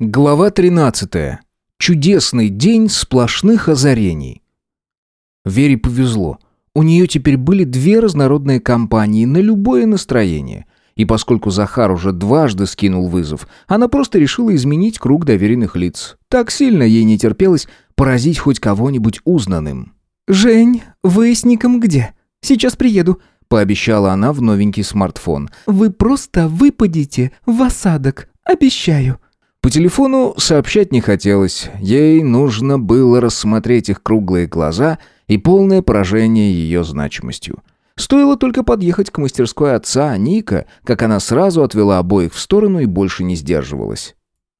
Глава 13. Чудесный день сплошных озарений. Вере повезло. У нее теперь были две разнородные компании на любое настроение. И поскольку Захар уже дважды скинул вызов, она просто решила изменить круг доверенных лиц. Так сильно ей не терпелось поразить хоть кого-нибудь узнанным. «Жень, вы с Ником где? Сейчас приеду», — пообещала она в новенький смартфон. «Вы просто выпадете в осадок, обещаю». По телефону сообщать не хотелось. Ей нужно было рассмотреть их круглые глаза и полное поражение ее значимостью. Стоило только подъехать к мастерской отца, Ника, как она сразу отвела обоих в сторону и больше не сдерживалась.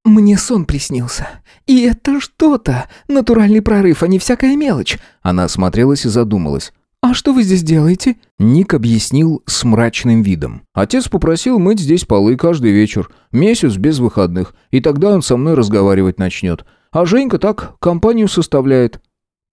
«Мне сон приснился. И это что-то. Натуральный прорыв, а не всякая мелочь». Она осмотрелась и задумалась. «А что вы здесь делаете?» Ник объяснил с мрачным видом. «Отец попросил мыть здесь полы каждый вечер, месяц без выходных, и тогда он со мной разговаривать начнет. А Женька так компанию составляет».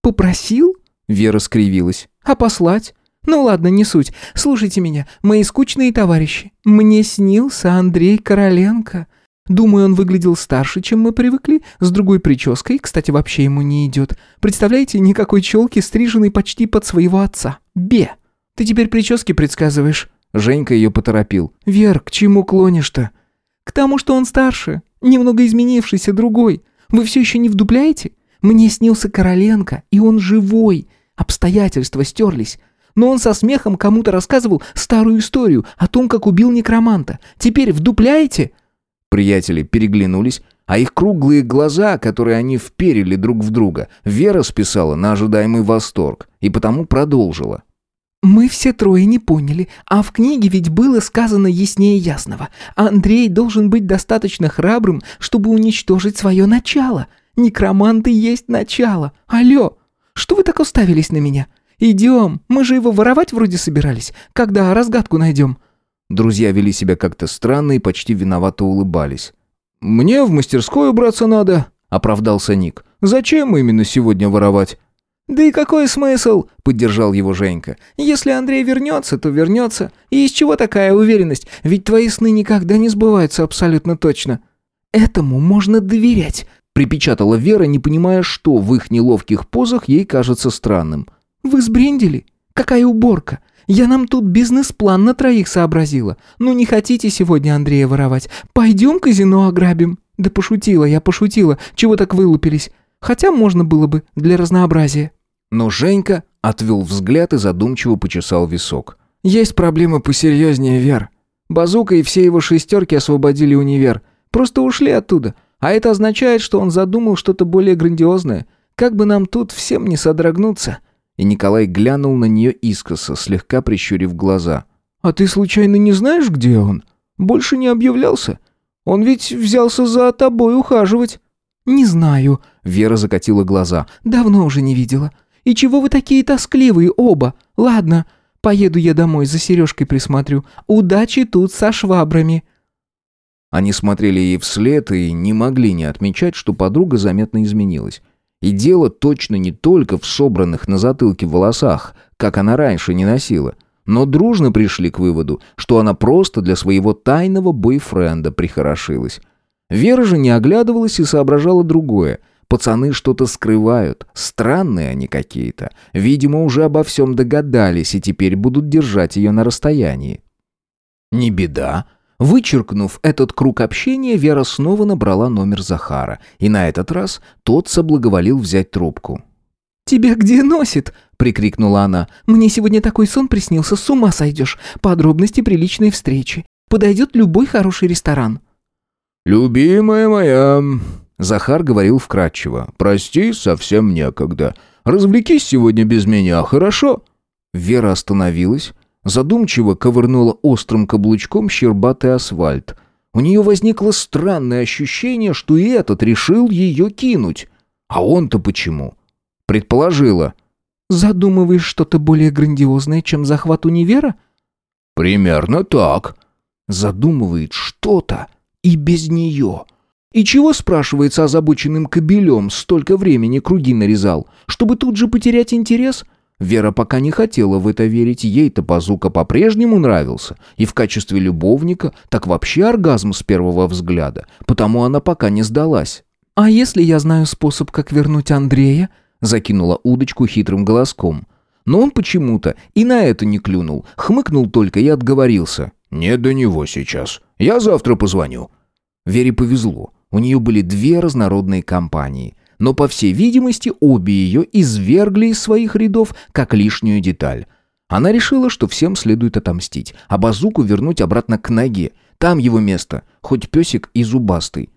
«Попросил?» Вера скривилась. «А послать?» «Ну ладно, не суть. Слушайте меня, мои скучные товарищи. Мне снился Андрей Короленко. Думаю, он выглядел старше, чем мы привыкли, с другой прической, кстати, вообще ему не идет. Представляете, никакой челки, стриженной почти под своего отца. Бе! Ты теперь прически предсказываешь?» Женька ее поторопил. «Вер, к чему клонишь-то?» «К тому, что он старше, немного изменившийся, другой. Вы все еще не вдупляете? Мне снился Короленко, и он живой. Обстоятельства стерлись. Но он со смехом кому-то рассказывал старую историю о том, как убил некроманта. Теперь вдупляете?» Приятели переглянулись, а их круглые глаза, которые они вперили друг в друга, Вера списала на ожидаемый восторг и потому продолжила. «Мы все трое не поняли, а в книге ведь было сказано яснее ясного. Андрей должен быть достаточно храбрым, чтобы уничтожить свое начало. Некроманты есть начало. Алло, что вы так уставились на меня? Идем, мы же его воровать вроде собирались. Когда разгадку найдем?» Друзья вели себя как-то странно и почти виновато улыбались. «Мне в мастерскую убраться надо», — оправдался Ник. «Зачем именно сегодня воровать?» «Да и какой смысл?» — поддержал его Женька. «Если Андрей вернется, то вернется. И из чего такая уверенность? Ведь твои сны никогда не сбываются абсолютно точно». «Этому можно доверять», — припечатала Вера, не понимая, что в их неловких позах ей кажется странным. «Вы сбрендили? Какая уборка? Я нам тут бизнес-план на троих сообразила. Ну не хотите сегодня Андрея воровать? Пойдем казино ограбим». «Да пошутила я, пошутила. Чего так вылупились? Хотя можно было бы, для разнообразия». Но Женька отвел взгляд и задумчиво почесал висок. «Есть проблемы посерьезнее, Вер. Базука и все его шестерки освободили универ. Просто ушли оттуда. А это означает, что он задумал что-то более грандиозное. Как бы нам тут всем не содрогнуться» и Николай глянул на нее искоса, слегка прищурив глаза. «А ты случайно не знаешь, где он? Больше не объявлялся? Он ведь взялся за тобой ухаживать». «Не знаю», — Вера закатила глаза. «Давно уже не видела. И чего вы такие тоскливые оба? Ладно, поеду я домой, за сережкой присмотрю. Удачи тут со швабрами». Они смотрели ей вслед и не могли не отмечать, что подруга заметно изменилась. И дело точно не только в собранных на затылке волосах, как она раньше не носила, но дружно пришли к выводу, что она просто для своего тайного бойфренда прихорошилась. Вера же не оглядывалась и соображала другое. Пацаны что-то скрывают, странные они какие-то. Видимо, уже обо всем догадались и теперь будут держать ее на расстоянии. Не беда. Вычеркнув этот круг общения, Вера снова набрала номер Захара, и на этот раз тот соблаговолил взять трубку. «Тебя где носит?» — прикрикнула она. «Мне сегодня такой сон приснился, с ума сойдешь. Подробности приличной встречи. Подойдет любой хороший ресторан». «Любимая моя...» — Захар говорил вкратчиво. «Прости, совсем некогда. Развлекись сегодня без меня, хорошо?» Вера остановилась, задумчиво ковырнула острым каблучком щербатый асфальт. У нее возникло странное ощущение, что и этот решил ее кинуть. А он-то почему? Предположила. «Задумываешь что-то более грандиозное, чем захват универа?» «Примерно так». Задумывает что-то и без нее. И чего, спрашивается, озабоченным кобелем столько времени круги нарезал? Чтобы тут же потерять интерес? Вера пока не хотела в это верить, ей-то Базука по-прежнему нравился, и в качестве любовника, так вообще оргазм с первого взгляда, потому она пока не сдалась. «А если я знаю способ, как вернуть Андрея?» закинула удочку хитрым голоском. Но он почему-то и на это не клюнул, хмыкнул только и отговорился. «Не до него сейчас. Я завтра позвоню». Вере повезло. У нее были две разнородные компании. Но, по всей видимости, обе ее извергли из своих рядов как лишнюю деталь. Она решила, что всем следует отомстить, а базуку вернуть обратно к ноге. Там его место, хоть песик и зубастый.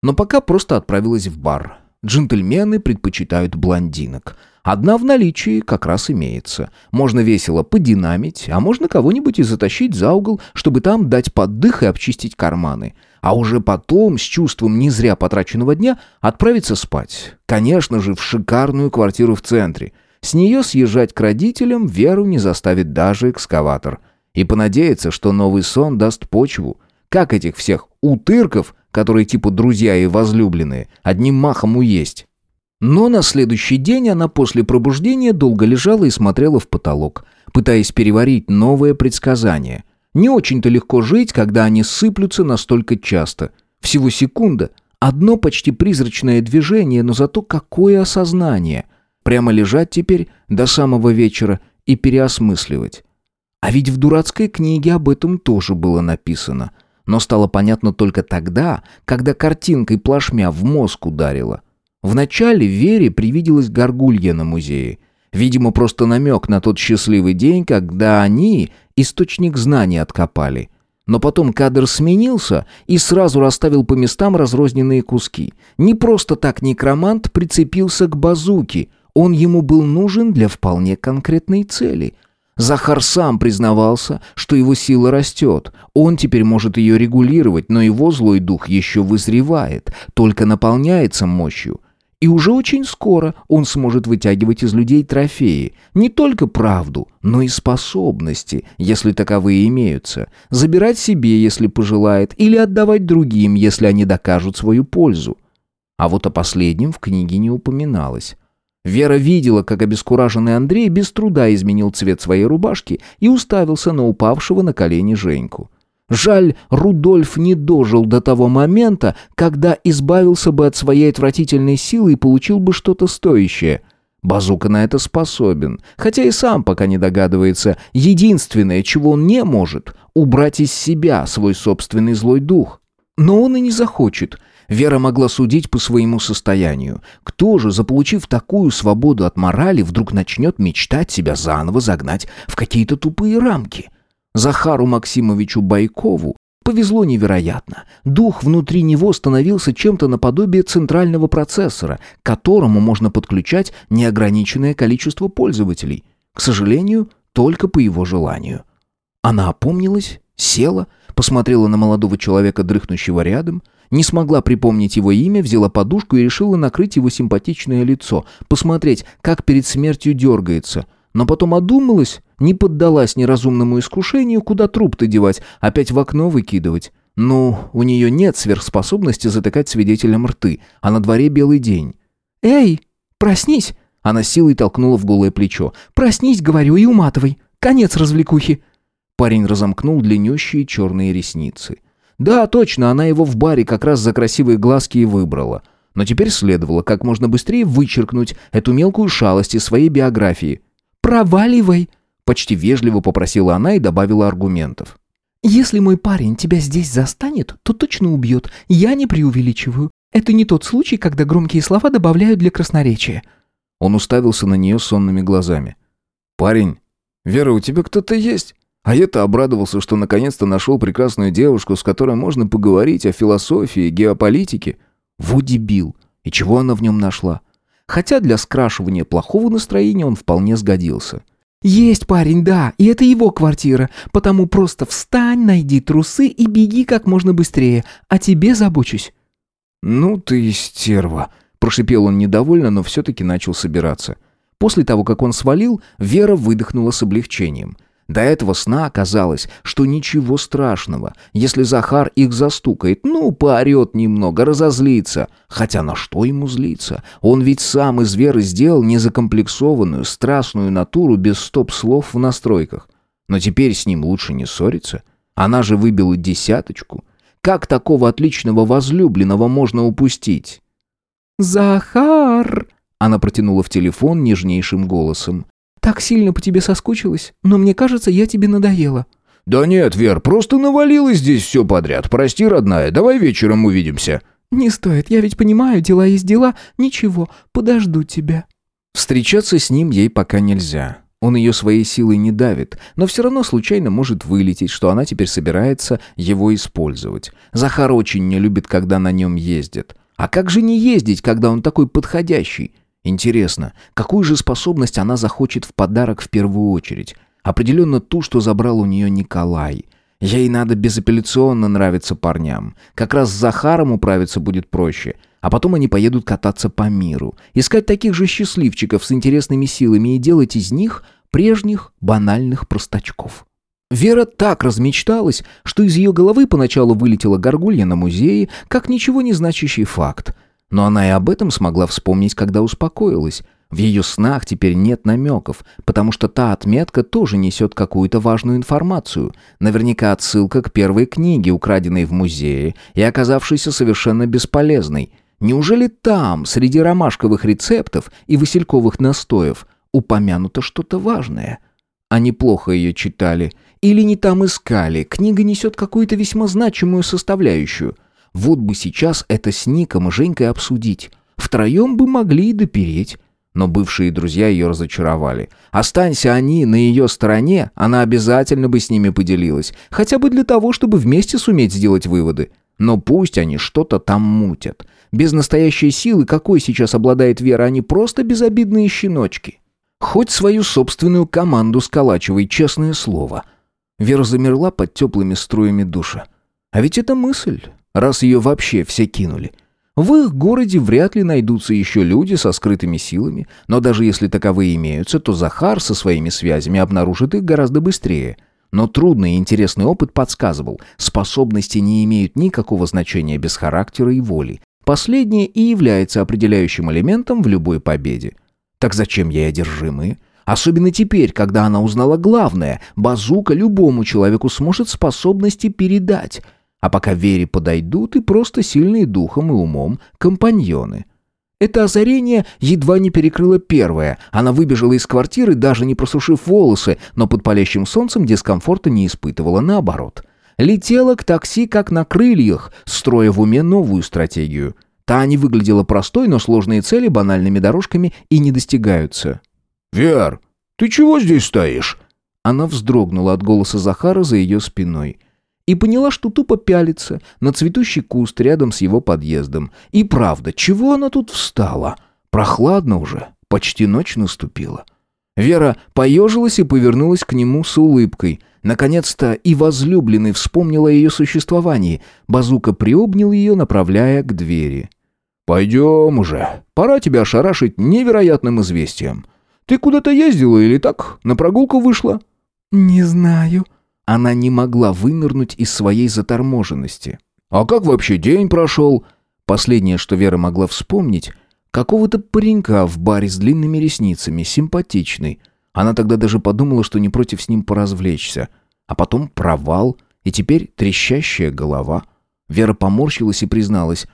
Но пока просто отправилась в бар. Джентльмены предпочитают блондинок. Одна в наличии как раз имеется. Можно весело подинамить, а можно кого-нибудь и затащить за угол, чтобы там дать поддых и обчистить карманы. А уже потом, с чувством не зря потраченного дня, отправиться спать. Конечно же, в шикарную квартиру в центре. С нее съезжать к родителям Веру не заставит даже экскаватор. И понадеяться, что новый сон даст почву. Как этих всех утырков, которые типа друзья и возлюбленные, одним махом уесть. Но на следующий день она после пробуждения долго лежала и смотрела в потолок, пытаясь переварить новое предсказание. Не очень-то легко жить, когда они сыплются настолько часто. Всего секунда. Одно почти призрачное движение, но зато какое осознание. Прямо лежать теперь до самого вечера и переосмысливать. А ведь в дурацкой книге об этом тоже было написано. Но стало понятно только тогда, когда картинкой плашмя в мозг ударила. Вначале Вере привиделась горгулья на музее. Видимо, просто намек на тот счастливый день, когда они источник знаний откопали. Но потом кадр сменился и сразу расставил по местам разрозненные куски. Не просто так некромант прицепился к базуке. Он ему был нужен для вполне конкретной цели — Захар сам признавался, что его сила растет. Он теперь может ее регулировать, но его злой дух еще вызревает, только наполняется мощью. И уже очень скоро он сможет вытягивать из людей трофеи. Не только правду, но и способности, если таковые имеются. Забирать себе, если пожелает, или отдавать другим, если они докажут свою пользу. А вот о последнем в книге не упоминалось. Вера видела, как обескураженный Андрей без труда изменил цвет своей рубашки и уставился на упавшего на колени Женьку. Жаль, Рудольф не дожил до того момента, когда избавился бы от своей отвратительной силы и получил бы что-то стоящее. Базука на это способен, хотя и сам пока не догадывается. Единственное, чего он не может, убрать из себя свой собственный злой дух. Но он и не захочет. Вера могла судить по своему состоянию. Кто же, заполучив такую свободу от морали, вдруг начнет мечтать себя заново загнать в какие-то тупые рамки? Захару Максимовичу Байкову повезло невероятно. Дух внутри него становился чем-то наподобие центрального процессора, к которому можно подключать неограниченное количество пользователей. К сожалению, только по его желанию. Она опомнилась, села, посмотрела на молодого человека, дрыхнущего рядом, не смогла припомнить его имя, взяла подушку и решила накрыть его симпатичное лицо, посмотреть, как перед смертью дергается – но потом одумалась, не поддалась неразумному искушению, куда труп-то девать, опять в окно выкидывать. Ну, у нее нет сверхспособности затыкать свидетелям рты, а на дворе белый день. «Эй, проснись!» Она силой толкнула в голое плечо. «Проснись, говорю, и уматывай. Конец развлекухи!» Парень разомкнул длиннющие черные ресницы. Да, точно, она его в баре как раз за красивые глазки и выбрала. Но теперь следовало как можно быстрее вычеркнуть эту мелкую шалость из своей биографии. «Проваливай!» — почти вежливо попросила она и добавила аргументов. «Если мой парень тебя здесь застанет, то точно убьет. Я не преувеличиваю. Это не тот случай, когда громкие слова добавляют для красноречия». Он уставился на нее сонными глазами. «Парень, Вера, у тебя кто-то есть?» А я-то обрадовался, что наконец-то нашел прекрасную девушку, с которой можно поговорить о философии, геополитике. Во дебил! И чего она в нем нашла? Хотя для скрашивания плохого настроения он вполне сгодился. «Есть парень, да, и это его квартира, потому просто встань, найди трусы и беги как можно быстрее, а тебе забочусь». «Ну ты стерва», — прошипел он недовольно, но все-таки начал собираться. После того, как он свалил, Вера выдохнула с облегчением. До этого сна оказалось, что ничего страшного. Если Захар их застукает, ну, поорет немного, разозлится. Хотя на что ему злиться? Он ведь сам из Веры сделал незакомплексованную, страстную натуру без стоп-слов в настройках. Но теперь с ним лучше не ссориться. Она же выбила десяточку. Как такого отличного возлюбленного можно упустить? «Захар!» Она протянула в телефон нежнейшим голосом. «Так сильно по тебе соскучилась, но мне кажется, я тебе надоела». «Да нет, Вер, просто навалилось здесь все подряд. Прости, родная, давай вечером увидимся». «Не стоит, я ведь понимаю, дела есть дела. Ничего, подожду тебя». Встречаться с ним ей пока нельзя. Он ее своей силой не давит, но все равно случайно может вылететь, что она теперь собирается его использовать. Захар очень не любит, когда на нем ездят. А как же не ездить, когда он такой подходящий? Интересно, какую же способность она захочет в подарок в первую очередь? Определенно ту, что забрал у нее Николай. Ей надо безапелляционно нравиться парням. Как раз с Захаром управиться будет проще. А потом они поедут кататься по миру. Искать таких же счастливчиков с интересными силами и делать из них прежних банальных простачков. Вера так размечталась, что из ее головы поначалу вылетела горгулья на музее, как ничего не значащий факт. Но она и об этом смогла вспомнить, когда успокоилась. В ее снах теперь нет намеков, потому что та отметка тоже несет какую-то важную информацию. Наверняка отсылка к первой книге, украденной в музее и оказавшейся совершенно бесполезной. Неужели там, среди ромашковых рецептов и васильковых настоев, упомянуто что-то важное? Они плохо ее читали. Или не там искали. Книга несет какую-то весьма значимую составляющую. Вот бы сейчас это с Ником и Женькой обсудить. Втроем бы могли и допереть. Но бывшие друзья ее разочаровали. Останься они на ее стороне, она обязательно бы с ними поделилась. Хотя бы для того, чтобы вместе суметь сделать выводы. Но пусть они что-то там мутят. Без настоящей силы, какой сейчас обладает Вера, они просто безобидные щеночки. Хоть свою собственную команду сколачивай, честное слово. Вера замерла под теплыми струями душа. А ведь это мысль, раз ее вообще все кинули. В их городе вряд ли найдутся еще люди со скрытыми силами, но даже если таковые имеются, то Захар со своими связями обнаружит их гораздо быстрее. Но трудный и интересный опыт подсказывал, способности не имеют никакого значения без характера и воли. Последнее и является определяющим элементом в любой победе. Так зачем ей одержимые? Особенно теперь, когда она узнала главное, базука любому человеку сможет способности передать. А пока Вере подойдут и просто сильные духом и умом компаньоны. Это озарение едва не перекрыло первое. Она выбежала из квартиры, даже не просушив волосы, но под палящим солнцем дискомфорта не испытывала, наоборот. Летела к такси как на крыльях, строя в уме новую стратегию – Та не выглядела простой, но сложные цели банальными дорожками и не достигаются. «Вер, ты чего здесь стоишь?» Она вздрогнула от голоса Захара за ее спиной. И поняла, что тупо пялится на цветущий куст рядом с его подъездом. И правда, чего она тут встала? Прохладно уже, почти ночь наступила. Вера поежилась и повернулась к нему с улыбкой. Наконец-то и возлюбленный вспомнил о ее существовании. Базука приобнял ее, направляя к двери. «Пойдем уже. Пора тебя ошарашить невероятным известием. Ты куда-то ездила или так, на прогулку вышла?» «Не знаю». Она не могла вынырнуть из своей заторможенности. «А как вообще день прошел?» Последнее, что Вера могла вспомнить, какого-то паренька в баре с длинными ресницами, симпатичный. Она тогда даже подумала, что не против с ним поразвлечься. А потом провал, и теперь трещащая голова. Вера поморщилась и призналась.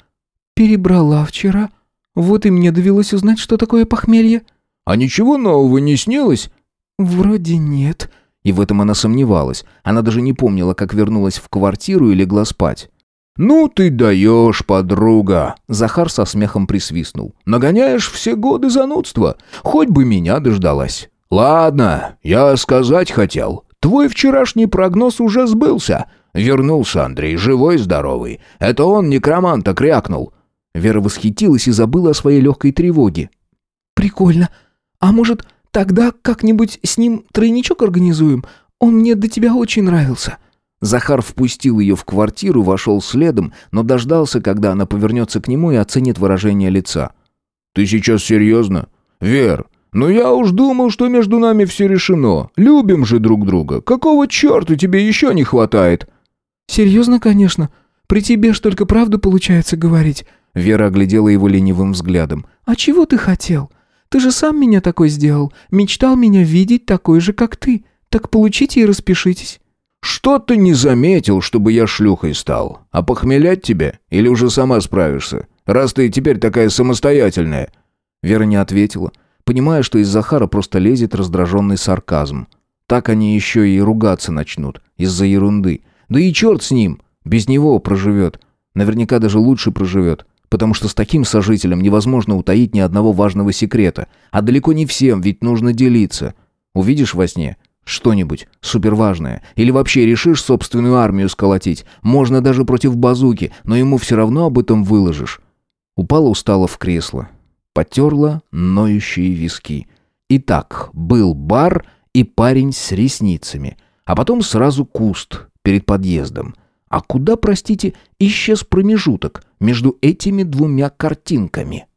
«Перебрала вчера. Вот и мне довелось узнать, что такое похмелье». «А ничего нового не снилось?» «Вроде нет». И в этом она сомневалась. Она даже не помнила, как вернулась в квартиру и легла спать. «Ну ты даешь, подруга!» Захар со смехом присвистнул. «Нагоняешь все годы занудства. Хоть бы меня дождалась. Ладно, я сказать хотел. Твой вчерашний прогноз уже сбылся. Вернулся Андрей, живой-здоровый. Это он некроманта крякнул. Вера восхитилась и забыла о своей легкой тревоге. «Прикольно. А может, тогда как-нибудь с ним тройничок организуем? Он мне до тебя очень нравился». Захар впустил ее в квартиру, вошел следом, но дождался, когда она повернется к нему и оценит выражение лица. «Ты сейчас серьезно? Вер, Но я уж думал, что между нами все решено. Любим же друг друга. Какого черта тебе еще не хватает?» «Серьезно, конечно. При тебе ж только правду получается говорить». Вера оглядела его ленивым взглядом. «А чего ты хотел? Ты же сам меня такой сделал. Мечтал меня видеть такой же, как ты. Так получите и распишитесь». «Что ты не заметил, чтобы я шлюхой стал? А похмелять тебе? Или уже сама справишься? Раз ты теперь такая самостоятельная?» Вера не ответила, понимая, что из Захара просто лезет раздраженный сарказм. Так они еще и ругаться начнут, из-за ерунды. Да и черт с ним, без него проживет. Наверняка даже лучше проживет, потому что с таким сожителем невозможно утаить ни одного важного секрета. А далеко не всем, ведь нужно делиться. Увидишь во сне что-нибудь суперважное. Или вообще решишь собственную армию сколотить. Можно даже против базуки, но ему все равно об этом выложишь. Упала устало в кресло. Потерла ноющие виски. Итак, был бар и парень с ресницами. А потом сразу куст перед подъездом. А куда, простите, исчез промежуток между этими двумя картинками?